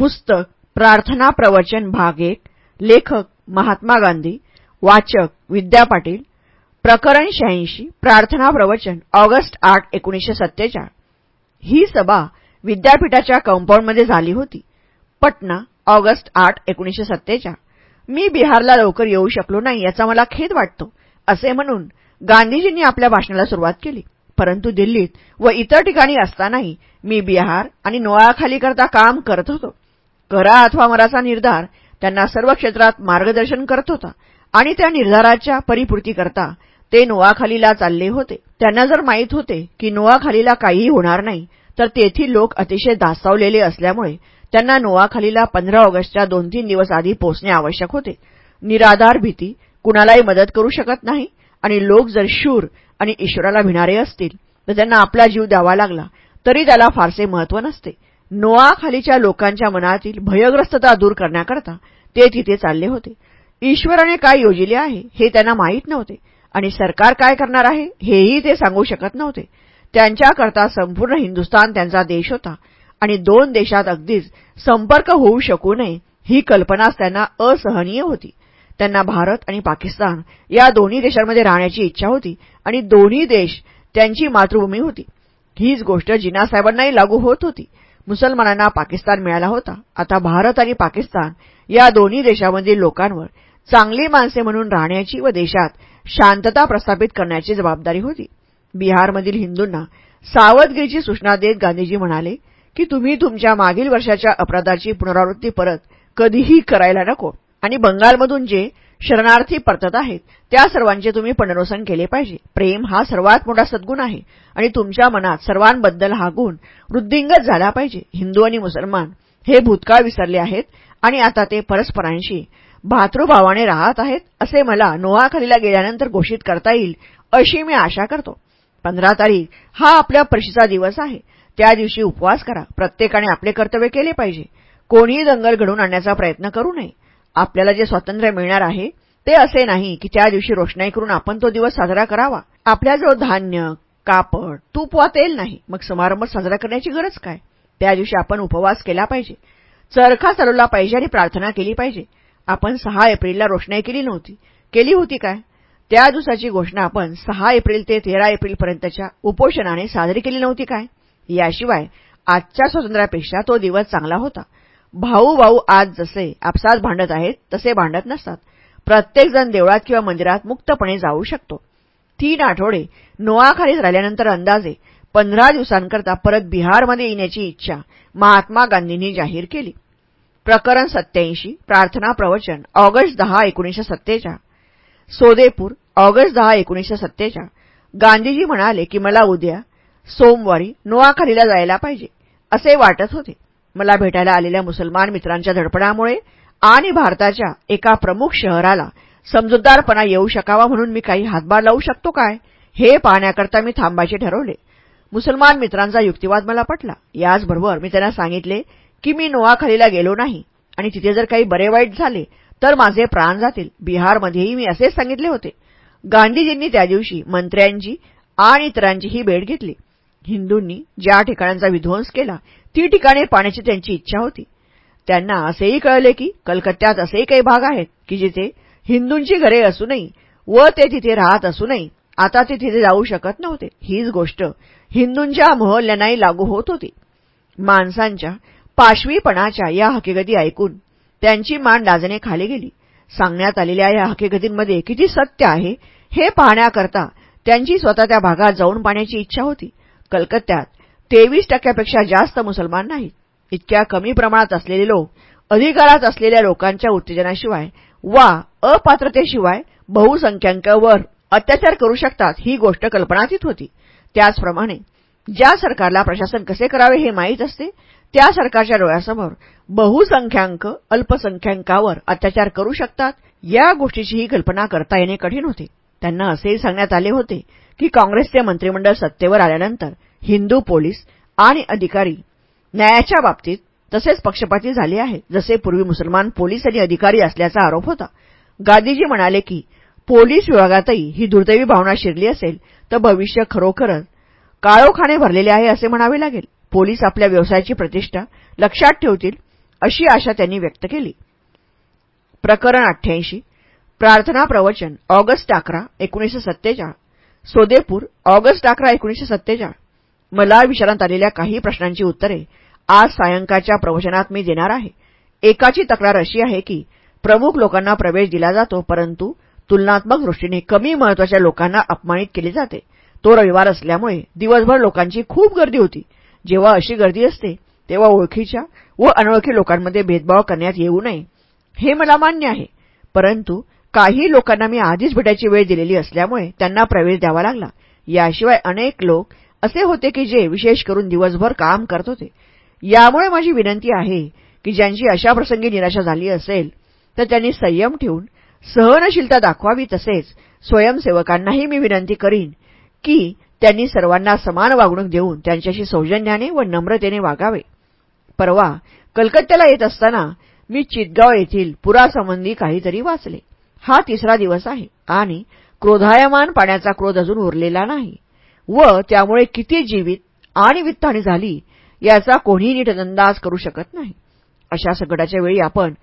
पुस्तक प्रार्थना प्रवचन भाग एक लेखक महात्मा गांधी वाचक विद्या पाटील प्रकरण शहाऐंशी प्रार्थना प्रवचन ऑगस्ट आठ एकोणीसशे सत्तेचाळ. ही सभा विद्यापीठाच्या कंपाऊंडमध्ये झाली होती. पटना ऑगस्ट आठ एकोणीसशे सत्तेचाळ. मी बिहारला लवकर येऊ शकलो नाही याचा मला खेद वाटतो असे म्हणून गांधीजींनी आपल्या भाषणाला सुरुवात केली. परंतु दिल्लीत व इतर ठिकाणी असतानाही मी बिहार आणि नोआखालीकरता काम करत होतो. करा अथवा मराचा निर्धार त्यांना सर्व क्षेत्रात मार्गदर्शन करत होता आणि त्या निर्धाराच्या परिपूर्तीकरता ते नोआखालीला चालले होते. त्यांना जर माहीत होते की नोआखालीला काहीही होणार नाही तर तेथील लोक अतिशय दासावलेले असल्यामुळे त्यांना नोआखालीला पंधरा ऑगस्टच्या दोन तीन दिवस आधी पोचणे आवश्यक होते. निराधार भीती कुणालाही मदत करू शकत नाही आणि लोक जर शूर आणि ईश्वराला भिणारे असतील तर त्यांना आपला जीव द्यावा लागला तरी त्याला फारसे महत्त्व नसते. नोआखालीच्या लोकांच्या मनातील भयग्रस्तता दूर करण्याकरता ते तिथे चालले होते. ईश्वराने काय योजिले आहे हे त्यांना माहीत नव्हते. आणि सरकार काय करणार आहे हेही ते सांगू शकत नव्हते. त्यांच्याकरता संपूर्ण हिंदुस्तान त्यांचा देश होता. आणि दोन देशात अगदीच संपर्क होऊ शकू नये ही कल्पनाच त्यांना असहनीय होती. त्यांना भारत आणि पाकिस्तान या दोन्ही देशांमध्ये राहण्याची इच्छा होती. आणि दोन्ही देश त्यांची मातृभूमी होती. हीच गोष्ट जिनासाहेबांनाही लागू होत होती. मुसलमानांना पाकिस्तान मिळाला होता. आता भारत आणि पाकिस्तान या दोन्ही देशांमधील लोकांवर चांगली माणसे म्हणून राहण्याची व देशात शांतता प्रस्थापित करण्याची जबाबदारी होती. बिहारमधील हिंदूंना सावधगिरीची सूचना देत गांधीजी म्हणाले की तुम्ही तुमच्या मागील वर्षाच्या अपराधाची पुनरावृत्ती परत कधीही करायला नको. आणि बंगालमधून जे शरणार्थी परतत आहेत. त्या सर्वांचे तुम्ही पुनर्वसन केले पाहिजे. प्रेम हा सर्वात मोठा सद्गुण आहे. आणि तुमच्या मनात सर्वांबद्दल हा गुण वृद्धिंगत झाला पाहिजे. हिंदू आणि मुसलमान हे भूतकाळ विसरले आहेत आणि आता ते परस्परांशी भातृभावाने राहत आहेत असे मला नोहाखालीला गेल्यानंतर घोषित करता येईल अशी मी आशा करतो. पंधरा तारीख हा आपल्या परीक्षेचा दिवस आहे. त्या दिवशी उपवास करा. प्रत्येकाने आपले कर्तव्य केले पाहिजे. कोणीही दंगल घडवून आणण्याचा प्रयत्न करू नये. आपल्याला जे स्वातंत्र्य मिळणार आहे ते असे नाही की त्या दिवशी रोषणाई करून आपण तो दिवस साजरा करावा. आपल्याजवळ धान्य कापड तूप वा तेल नाही मग समारंभ साजरा करण्याची गरज काय? त्या दिवशी आपण उपवास केला पाहिजे. चरखा चालवला पाहिजे आणि प्रार्थना केली पाहिजे. आपण सहा एप्रिलला रोषणाई केली नव्हती. केली होती काय? त्या दिवसाची घोषणा आपण सहा एप्रिल ते तेरा एप्रिलपर्यंतच्या उपोषणाने साजरी केली नव्हती काय? याशिवाय आजच्या स्वातंत्र्यापेक्षा तो दिवस चांगला होता. भाऊ भाऊ आज जसे आपसात भांडत आहेत तसे भांडत नसतात. प्रत्येकजण देवळात किंवा मंदिरात मुक्तपणे जाऊ शकतो. तीन आठवडे नोआखालीत राहिल्यानंतर अंदाजे पंधरा दिवसांकरता परत बिहारमध्ये येण्याची इच्छा महात्मा गांधींनी जाहीर केली. प्रकरण सत्याऐंशी प्रार्थना प्रवचन ऑगस्ट दहा एकोणीसशे सत्तेचाळ. सोदेपूर ऑगस्ट दहा एकोणीसशे सत्तेचाळ. गांधीजी म्हणाले की मला उद्या सोमवारी नोआखालीला जायला पाहिजे असे वाटत होते. मला भेटायला आलेल्या मुसलमान मित्रांच्या धडपडामुळे आणि भारताच्या एका प्रमुख शहराला समजूतदारपणा येऊ शकावा म्हणून मी काही हातभार लावू शकतो काय हे पाहण्याकरता मी थांबायचे ठरवले. मुसलमान मित्रांचा युक्तिवाद मला पटला. याचबरोबर मी त्यांना सांगितले की मी नोआखालीला गेलो नाही आणि तिथे जर काही बरे वाईट झाले तर माझे प्राण जातील. बिहारमध्येही मी असेच सांगितले होते. गांधीजींनी त्या दिवशी मंत्र्यांची आणि इतरांचीही भेट घेतली. हिंदूंनी ज्या ठिकाणांचा विध्वंस केला ती ठिकाणे पाण्याची त्यांची इच्छा होती. त्यांना असेही कळले की कलकत्त्यात असेही काही भाग आहेत की जिथे हिंदूंची घरे असूनही व ते तिथे राहत असूनही आता ते तिथे जाऊ शकत नव्हते. हीच गोष्ट हिंदूंच्या मोहल्ल्यांनाही लागू होत होती. माणसांच्या पाशवीपणाच्या या हकीकती ऐकून त्यांची मान डाजणे खाली गेली. सांगण्यात आलेल्या या हकीकतींमध्ये किती सत्य आहे हे पाहण्याकरता त्यांची स्वतः त्या भागात जाऊन पाहण्याची इच्छा होती. कलकत्त्यात तेवीस टक्क्यापेक्षा जास्त मुसलमान नाहीत. इतक्या कमी प्रमाणात असलेले लोक अधिकारात असलेल्या लोकांच्या उत्तेजनाशिवाय वा अपात्रतेशिवाय बहुसंख्याकांवर अत्याचार करू शकतात ही गोष्ट कल्पनातीत होती. त्याचप्रमाणे ज्या सरकारला प्रशासन कसे करावे हे माहीत असते त्या सरकारच्या डोळ्यासमोर बहुसंख्याक अल्पसंख्याकांवर अत्याचार करू शकतात या गोष्टीचीही कल्पना करता येणे कठीण होते. त्यांना असेही सांगण्यात आले होते की काँग्रेसचे मंत्रिमंडळ सत्तेवर आल्यानंतर हिंदू पोलीस आणि अधिकारी न्यायाच्या बाबतीत तसेच पक्षपाती झाले आहे. जसे पूर्वी मुसलमान पोलीस आणि अधिकारी असल्याचा आरोप होता. गांधीजी म्हणाले की पोलीस विभागातही ही दुर्दैवी भावना शिरली असेल तर भविष्य खरोखरच काळोखाने भरलेले आहे असे म्हणावे लागेल. पोलीस आपल्या व्यवसायाची प्रतिष्ठा लक्षात ठेवतील अशी आशा त्यांनी व्यक्त केली. प्रकरण अठ्ठ्याऐंशी प्रार्थना प्रवचन ऑगस्ट अकरा एकोणीसशे सत्तेचाळ सोदेपूर ऑगस्ट अकरा एकोणीसशे सत्तेचाळ मला विचारण्यात आलेल्या काही प्रश्नांची उत्तरे आज सायंकाळच्या प्रवचनात मी देणार आहे. एकाची तक्रार अशी आहे की प्रमुख लोकांना प्रवेश दिला जातो परंतु तुलनात्मक दृष्टीने कमी महत्त्वाच्या लोकांना अपमानित केले जाते. तो रविवार असल्यामुळे दिवसभर लोकांची खूप गर्दी होती. जेव्हा अशी गर्दी असते तेव्हा ओळखीच्या व अनोळखी लोकांमध्ये भेदभाव करण्यात येऊ नये हे मला मान्य आहे. परंतु काही लोकांना मी आधीच भेटायची वेळ दिलेली असल्यामुळे त्यांना प्रवेश द्यावा लागला. याशिवाय अनेक लोक असे होते की जे विशेष करून दिवसभर काम करत होते. यामुळे माझी विनंती आहे की ज्यांची अशा प्रसंगी निराशा झाली असेल तर त्यांनी संयम ठेवून सहनशीलता दाखवावी तसेच स्वयंसेवकांनाही मी विनंती करीन की त्यांनी सर्वांना समान वागणूक देऊन त्यांच्याशी सौजन्याने व नम्रतेने वागावे. परवा कलकत्त्याला येत असताना मी चितगाव येथील पुरासंबंधी काहीतरी वाचले. हा तिसरा दिवस आहे आणि क्रोधायमान पाण्याचा क्रोध अजून उरलेला नाही. व त्यामुळे किती जीवित आणि वित्तहानी झाली याचा कोणीही नीट अंदाज करू शकत नाही. अशा संकटाच्या वेळी आपण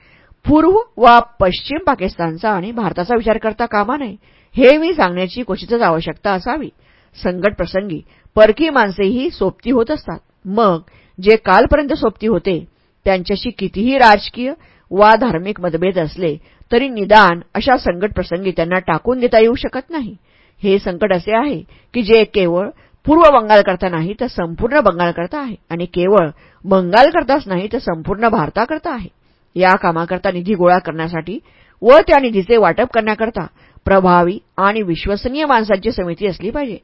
पूर्व वा पश्चिम पाकिस्तानचा आणि भारताचा विचार करता कामा नये हे मी सांगण्याची क्वचितच आवश्यकता असावी. संकट प्रसंगी परकी माणसेही सोबती होत असतात. मग जे कालपर्यंत सोबती होते त्यांच्याशी कितीही राजकीय वा धार्मिक मतभेद असले तरी निदान अशा संकट प्रसंगी त्यांना टाकून देता येऊ शकत नाही. हे संकट असे आहे की जे केवळ पूर्व बंगालकरता नाही तर संपूर्ण बंगालकरता आहे. आणि केवळ बंगालकरताच नाही तर संपूर्ण भारताकरता आहे. या कामाकरता निधी गोळा करण्यासाठी व त्या निधीचे वाटप करण्याकरता प्रभावी आणि विश्वसनीय माणसांची समिती असली पाहिजे.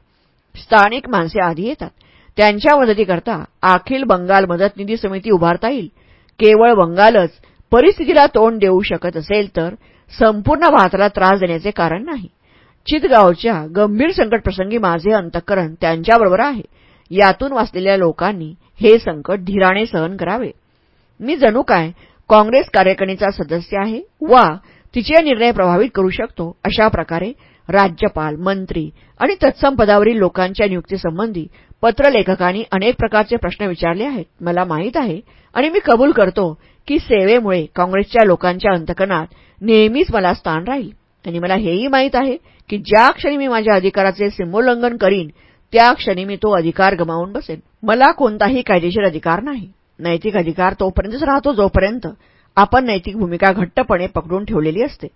स्थानिक माणसे आधी येतात. त्यांच्या मदतीकरता अखिल बंगाल मदत निधी समिती उभारता येईल. केवळ बंगालच परिस्थितीला तोंड देऊ शकत असेल तर संपूर्ण भारताला त्रास देण्याचे कारण नाही. चितगावच्या गंभीर संकटप्रसंगी माझे अंतःकरण त्यांच्याबरोबर आहे. यातून वाचलेल्या लोकांनी हे संकट धीराने सहन करावे. मी जणू काय काँग्रेस कार्यकारिणीचा सदस्य आहे वा तिचे निर्णय प्रभावित करू शकतो अशा प्रकारे राज्यपाल मंत्री आणि तत्सम पदावरील लोकांच्या नियुक्तीसंबंधी पत्रलेखकांनी अनेक प्रकारचे प्रश्न विचारले आहेत. मला माहीत आहे आणि मी कबूल करतो की सेवेमुळे काँग्रेसच्या लोकांच्या अंतकरणात नेहमीच मला स्थान राहील. आणि मला हेही माहीत आहे की ज्या क्षणी मी माझ्या अधिकाराचे सीमोल्लंघन करीन त्या क्षणी मी तो अधिकार गमावून बसेन. मला कोणताही कायदेशीर अधिकार नाही. नैतिक अधिकार तोपर्यंतच राहतो जोपर्यंत आपण नैतिक भूमिका घट्टपणे पकडून ठेवलेली असते.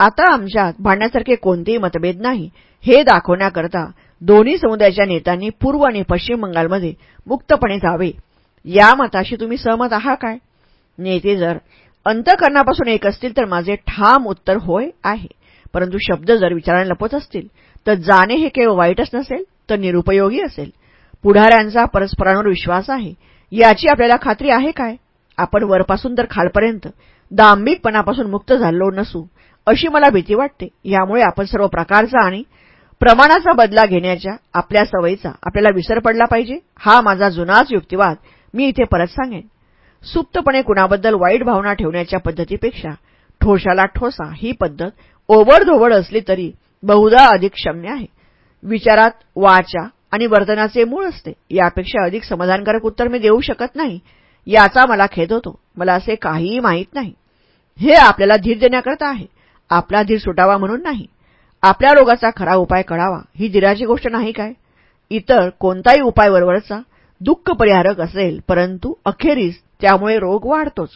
आता आमच्यात भांडण्यासारखे कोणतेही मतभेद नाही. हे दाखवण्याकरता दोन्ही समुदायाच्या नेत्यांनी पूर्व आणि पश्चिम बंगालमध्ये मुक्तपणे जावे. या मताशी तुम्ही सहमत आहात काय? नेते जर अंतकरणापासून एक असतील तर माझे ठाम उत्तर होय आहे. परंतु शब्द जर विचाराने लपत असतील तर जाणे हे केवळ वाईटच नसेल तर निरुपयोगी असेल. पुढाऱ्यांचा परस्परांवर विश्वास आहे. याची आपल्याला खात्री आहे काय? आपण वरपासून तर खालपर्यंत दांभिकपणापासून मुक्त झालो नसू अशी मला भीती वाटते. यामुळे आपण सर्व प्रकारचा आणि प्रमाणाचा बदला घेण्याच्या आपल्या सवयीचा आपल्याला विसर पडला पाहिजे. हा माझा जुनाच युक्तिवाद मी इथे परत सांगेन. सुप्तपणे कुणाबद्दल वाईट भावना ठेवण्याच्या पद्धतीपेक्षा ठोशाला ठोसा ही पद्धत ओबडधोबड असली तरी बहुधा अधिक क्षम्य आहे. विचारात वाचा आणि वर्तनाचे मूळ असते. यापेक्षा अधिक समाधानकारक उत्तर मी देऊ शकत नाही. याचा मला खेद होतो. मला असे काहीही माहीत नाही. हे आपल्याला धीर देण्याकरता आहे. आपला धीर सुटावा म्हणून नाही. आपल्या रोगाचा खरा उपाय कळावा. ही धीराची गोष्ट नाही काय? इतर कोणताही उपाय वरवरचा दुःख परिहारक असेल परंतु अखेरीस त्यामुळे रोग वाढतोच.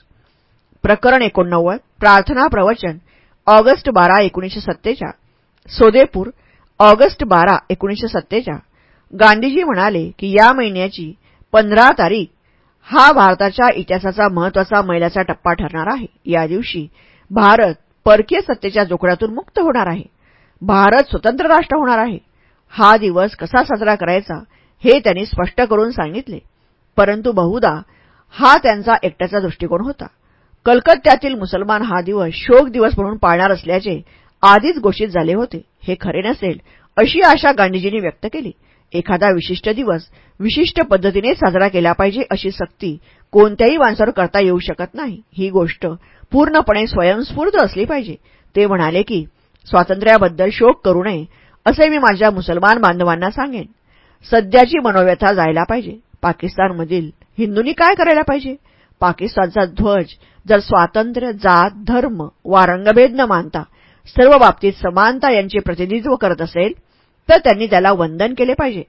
प्रकरण एकोणनव्वद प्रार्थना प्रवचन. ऑगस्ट बारा एकोणीसशे सत्तेचाळ. सोदेपूर ऑगस्ट बारा एकोणीसशे सत्तेचाळ. गांधीजी म्हणाले की या महिन्याची पंधरा तारीख हा भारताच्या इतिहासाचा महत्त्वाचा मैलाचा टप्पा ठरणार आहे. या दिवशी भारत परकीय सत्तेच्या जोखडातून मुक्त होणार आहे. भारत स्वतंत्र राष्ट्र होणार आहे. हा दिवस कसा साजरा करायचा हे त्यांनी स्पष्ट करून सांगितले. परंतु बहुधा हा त्यांचा एकट्याचा दृष्टिकोन होता. कलकत्त्यातील मुसलमान हा दिवस शोक दिवस म्हणून पाळणार असल्याचे आधीच घोषित झाले होते. हे खरे नसेल अशी आशा गांधीजींनी व्यक्त केली. एखादा विशिष्ट दिवस विशिष्ट पद्धतीने साजरा केला पाहिजे अशी सक्ती कोणत्याही माणसावर करता येऊ शकत नाही. ही गोष्ट पूर्णपणे स्वयंस्फूर्त असली पाहिजे. ते म्हणाले की स्वातंत्र्याबद्दल शोक करू नये असे मी माझ्या मुसलमान बांधवांना सांगेन. सध्याची मनोव्यथा जायला पाहिजे. पाकिस्तानमधील हिंदूंनी काय करायला पाहिजे? पाकिस्तानचा ध्वज जर स्वातंत्र्य जात धर्म वा रंगभेद न मानता सर्व बाबतीत समानता यांचे प्रतिनिधित्व करत असेल तर त्यांनी त्याला वंदन केले पाहिजे.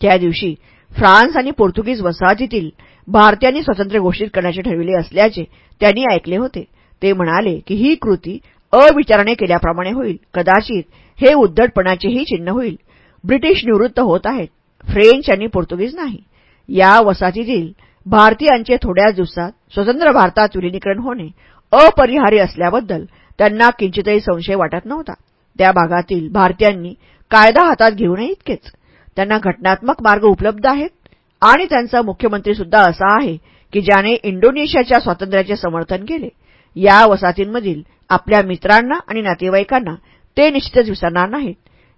त्या दिवशी फ्रान्स आणि पोर्तुगीज वसाहतीतील भारतीयांनी स्वातंत्र्य घोषित करण्याचे ठरविले असल्याचे त्यांनी ऐकले होते. ते म्हणाले की ही कृती अविचाराने केल्याप्रमाणे होईल. कदाचित हे उद्धटपणाचेही चिन्ह होईल. ब्रिटिश निवृत्त होत आहेत. फ्रेंच आणि पोर्तुगीज नाही. या वसाहतीतील भारतीयांचे थोड्याच दिवसात स्वतंत्र भारतात विलिनीकरण होणे अपरिहार्य असल्याबद्दल त्यांना किंचितही संशय वाटत नव्हता. त्या भागातील भारतीयांनी कायदा हातात घेऊ नये इतकेच. त्यांना घटनात्मक मार्ग उपलब्ध आहेत आणि त्यांचा मुख्यमंत्री सुद्धा असा आहे की ज्याने इंडोनेशियाच्या स्वातंत्र्याचे समर्थन केले. या वसाहतींमधील आपल्या मित्रांना आणि नातेवाईकांना ते निश्चितच विसरणार नाहीत.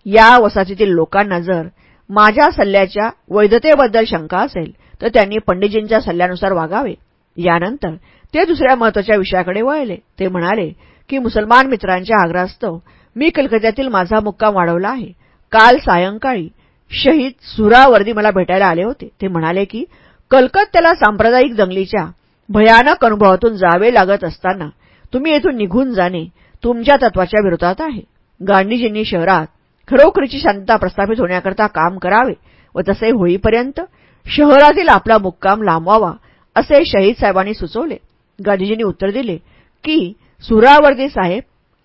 या वसाहतीतील लोकांना जर माझ्या सल्ल्याच्या वैधतेबद्दल शंका असेल तर त्यांनी पंडितजींच्या सल्ल्यानुसार वागावे. यानंतर ते दुसऱ्या महत्त्वाच्या विषयाकडे वळले. ते म्हणाले की मुसलमान मित्रांच्या आग्रहास्तव मी कलकत्यातील माझा मुक्काम वाढवला आहे. काल सायंकाळी शहीद सुरावर्दी मला भेटायला आले होते. ते म्हणाले की कलकत्त्याला सांप्रदायिक दंगलीच्या भयानक अनुभवातून जावे लागत असताना तुम्ही येथून निघून जाणे तुमच्या तत्वाच्या विरोधात आहे. गांधीजींनी शहरात खरोखरीची शांतता प्रस्थापित होण्याकरता काम करावे व तसे होईपर्यंत शहरातील आपला मुक्काम लांबवावा असे शहीद साहेबांनी सुचवले. गांधीजींनी उत्तर दिले की सुरावर्दी साहेब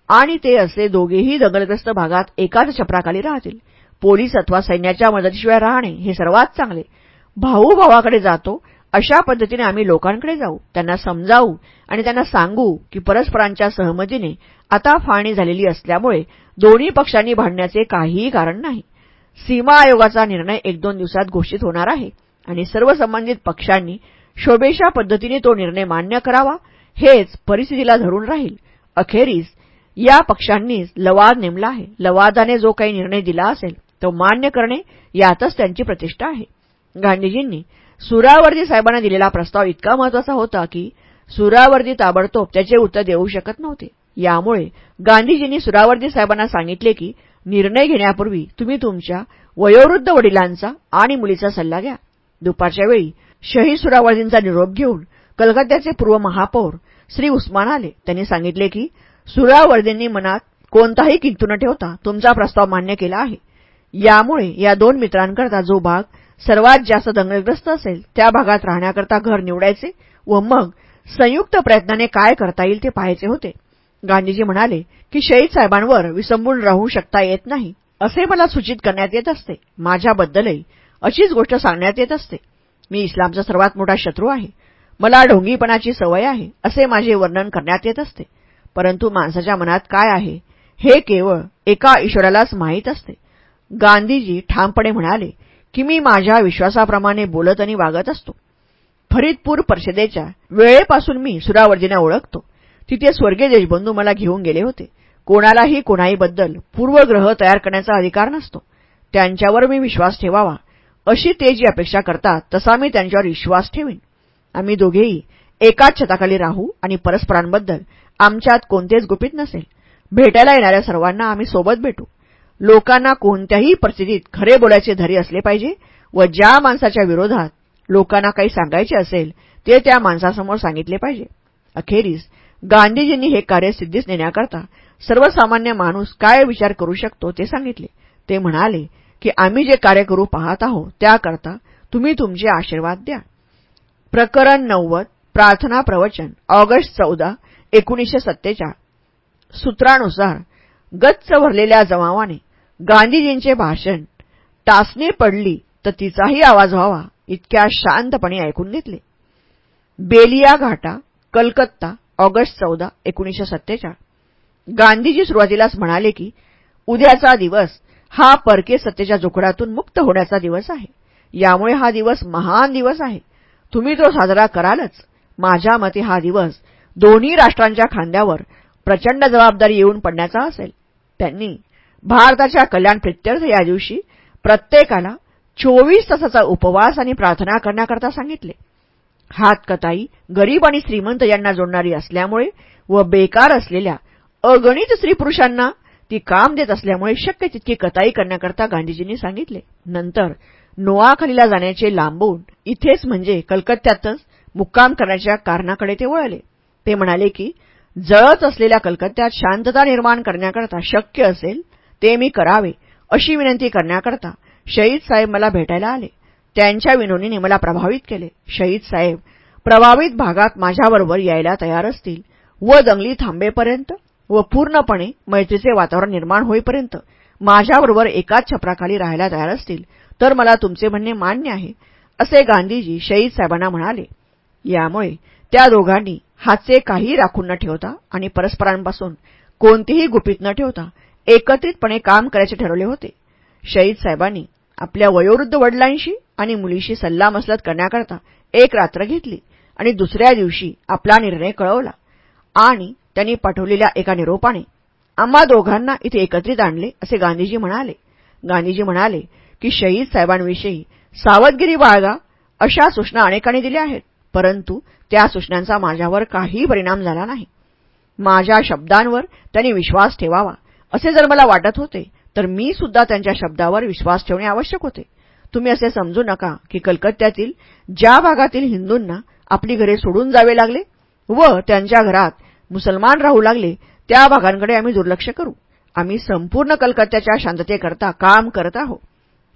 आणि ते असे दोघेही दंगलग्रस्त भागात एकाच छपराखाली राहतील. पोलीस अथवा सैन्याच्या मदतीशिवाय राहणे हे सर्वात चांगले. भाऊ भावाकडे जातो अशा पद्धतीने आम्ही लोकांकडे जाऊ त्यांना समजावू आणि त्यांना सांगू की परस्परांच्या सहमतीने आता फाळणी झालेली असल्यामुळे दोन्ही पक्षांनी भांडण्याचे काहीही कारण नाही. सीमा आयोगाचा निर्णय एक दोन दिवसात घोषित होणार आहे. आणि सर्व संबंधित पक्षांनी शोभेशा पद्धतीने तो निर्णय मान्य करावा हेच परिस्थितीला धरून राहील. अखेरीस या पक्षांनीच लवाद नेमला आहे. लवादाने जो काही निर्णय दिला असेल तो मान्य करणे यातच त्यांची प्रतिष्ठा आहे. गांधीजींनी सुरावर्दी साहेबांना दिलेला प्रस्ताव इतका महत्त्वाचा होता की सुरावर्दी ताबडतोब त्याचे उत्तर देऊ शकत नव्हते. यामुळे गांधीजींनी सुरावर्दी साहेबांना सांगितले की निर्णय घेण्यापूर्वी तुम्ही तुमच्या वयोवृद्ध वडिलांचा आणि मुलीचा सल्ला घ्या. दुपारच्या वेळी शहीद सुरावर्दींचा निरोप घेऊन कलकत्त्याचे पूर्व महापौर श्री उस्मान आले. त्यांनी सांगितले की सुरावर्दींनी मनात कोणताही किंतू न ठेवता तुमचा प्रस्ताव मान्य केला आहे. यामुळे या दोन मित्रांकरता जो भाग सर्वात जास्त दंगलग्रस्त असेल त्या भागात राहण्याकरता घर निवडायचे व मग संयुक्त प्रयत्नाने काय करता येईल ते पाहायचे होते. गांधीजी म्हणाले की शहीद साहेबांवर विसंबून राहू शकता येत नाही असे मला सूचित करण्यात येत असते. माझ्याबद्दलही अशीच गोष्ट सांगण्यात येत असते. मी इस्लामचा सर्वात मोठा शत्रू आहे. मला ढोंगीपणाची सवय आहे असे माझे वर्णन करण्यात येत असते. परंतु माणसाच्या मनात काय आहे हे केवळ एका ईश्वरालाच माहीत असते. गांधीजी ठामपणे म्हणाले की मी माझ्या विश्वासाप्रमाणे बोलत आणि वागत असतो. फरीदपूर परिषदेच्या वेळेपासून मी सुरावर्दींना ओळखतो. तिथे स्वर्गीय देशबंधू मला घेऊन गेले होते. कोणालाही कोणाहीबद्दल पूर्वग्रह तयार करण्याचा अधिकार नसतो. त्यांच्यावर मी विश्वास ठेवावा अशी ते जी अपेक्षा करतात तसा मी त्यांच्यावर विश्वास ठेवीन. आम्ही दोघेही एकाच छताखाली राहू आणि परस्परांबद्दल आमच्यात कोणतेच गुपित नसेल. भेटायला येणाऱ्या सर्वांना आम्ही सोबत भेटू. लोकांना कोणत्याही परिस्थितीत खरे बोलायचे धरे असले पाहिजे व ज्या माणसाच्या विरोधात लोकांना काही सांगायचे असेल ते त्या माणसासमोर सांगितले पाहिजे. अखेरीस गांधीजींनी हे कार्य सिद्धीस नेण्याकरता सर्वसामान्य माणूस काय विचार करू शकतो ते सांगितले. ते म्हणाले की आम्ही जे कार्य करू पाहत आहोत त्याकरता तुम्ही तुमचे आशीर्वाद द्या. प्रकरण नव्वद प्रार्थना प्रवचन ऑगस्ट चौदा एकोणीसशे सत्तेचाळ सूत्रानुसार गच्च भरलेल्या जमावाने गांधीजींचे भाषण टाचणी पडली तर तिचाही आवाज व्हावा इतक्या शांतपणे ऐकून घेतले. बेलिया घाटा कलकत्ता ऑगस्ट चौदा एकोणीसशे सत्तेचाळ गांधीजी सुरुवातीलाच म्हणाले की उद्याचा दिवस हा परके सत्तेच्या जोखडातून मुक्त होण्याचा दिवस आहे. यामुळे हा दिवस महान दिवस आहे. तुम्ही तो साजरा करालच. माझ्या मते हा दिवस दोन्ही राष्ट्रांच्या खांद्यावर प्रचंड जबाबदारी येऊन पडण्याचा असेल. त्यांनी भारताच्या कल्याण प्रित्यर्थ या दिवशी प्रत्येकाला चोवीस तासाचा उपवास आणि प्रार्थना करण्याकरता सांगितले. हातकताई गरीब आणि श्रीमंत यांना जोडणारी असल्यामुळे व बेकार असलेल्या अगणित स्त्री पुरुषांना ती काम देत असल्यामुळे शक्य तितकी कताई करण्याकरता गांधीजींनी सांगितले. नंतर नोआखलीला जाण्याचे लांबून इथेच म्हणजे कलकत्त्यातच मुक्काम करण्याच्या कारणाकडे ते वळले. ते म्हणाले की जळत असलेल्या कलकत्त्यात शांतता निर्माण करण्याकरता शक्य असेल ते मी करावे अशी विनंती करण्याकरता शहीद साहेब मला भेटायला आले. त्यांच्या विनोनीने मला प्रभावित केले. शहीद साहेब प्रभावित भागात माझ्याबरोबर यायला तयार असतील व दंगली थांबेपर्यंत व पूर्णपणे मैत्रीचे वातावरण निर्माण होईपर्यंत माझ्याबरोबर एकाच छपराखाली राहायला तयार असतील तर मला तुमचे म्हणणे मान्य आहे असे गांधीजी शहीद साहेबांना म्हणाले. यामुळे त्या दोघांनी हातचे काही राखून न ठेवता आणि परस्परांपासून कोणतीही गुपित न ठेवता एकत्रितपणे काम करायचे ठरवले होते. शहीद साहेबांनी आपल्या वयोवृद्ध वडिलांशी आणि मुलीशी सल्लामसलत करण्याकरता एक रात्र घेतली आणि दुसऱ्या दिवशी आपला निर्णय कळवला. आणि त्यांनी पाठवलेल्या एका निरोपाने आम्हा दोघांना इथे एकत्रित आणले असे गांधीजी म्हणाले. गांधीजी म्हणाले की शहीद साहेबांविषयी सावधगिरी बाळगा अशा सूचना अनेकांनी दिल्या आहेत परंतु त्या सूचनांचा माझ्यावर काही परिणाम झाला नाही. माझ्या शब्दांवर त्यांनी विश्वास ठेवावा असे जर मला वाटत होते तर मी सुद्धा त्यांच्या शब्दावर विश्वास ठेवणे आवश्यक होते. तुम्ही असे समजू नका की कलकत्त्यातील ज्या भागातील हिंदूंना आपली घरे सोडून जावे लागले व त्यांच्या घरात मुसलमान राहू लागले त्या भागांकडे आम्ही दुर्लक्ष करू. आम्ही संपूर्ण कलकत्त्याच्या शांततेकरता काम करत आहोत.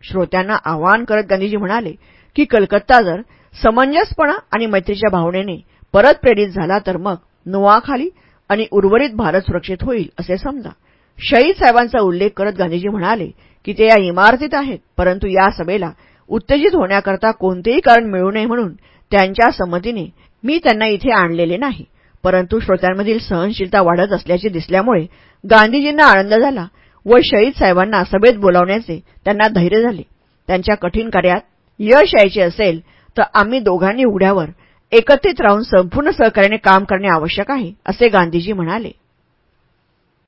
श्रोत्यांना आवाहन करत गांधीजी म्हणाले की कलकत्ता जर समंजसपणा आणि मैत्रीच्या भावनेने परत प्रेरित झाला तर मग नुआखाली आणि उर्वरित भारत सुरक्षित होईल असे समजा. शहीद साहेबांचा उल्लेख करत गांधीजी म्हणाले की ते या इमारतीत आहेत परंतु या सभेला उत्तेजित होण्याकरता कोणतेही कारण मिळू नये म्हणून त्यांच्या संमतीने मी त्यांना इथे आणलेले नाही. परंतु श्रोत्यांमधील सहनशीलता वाढत असल्याचे दिसल्यामुळे गांधीजींना आनंद झाला व शहीद साहेबांना सभेत बोलावण्याचे त्यांना धैर्य झाले. त्यांच्या कठीण कार्यात यश यायचे असेल तर आम्ही दोघांनी उघड्यावर एकत्रित राहून संपूर्ण सहकार्याने काम करणे आवश्यक आहे असे गांधीजी म्हणाले.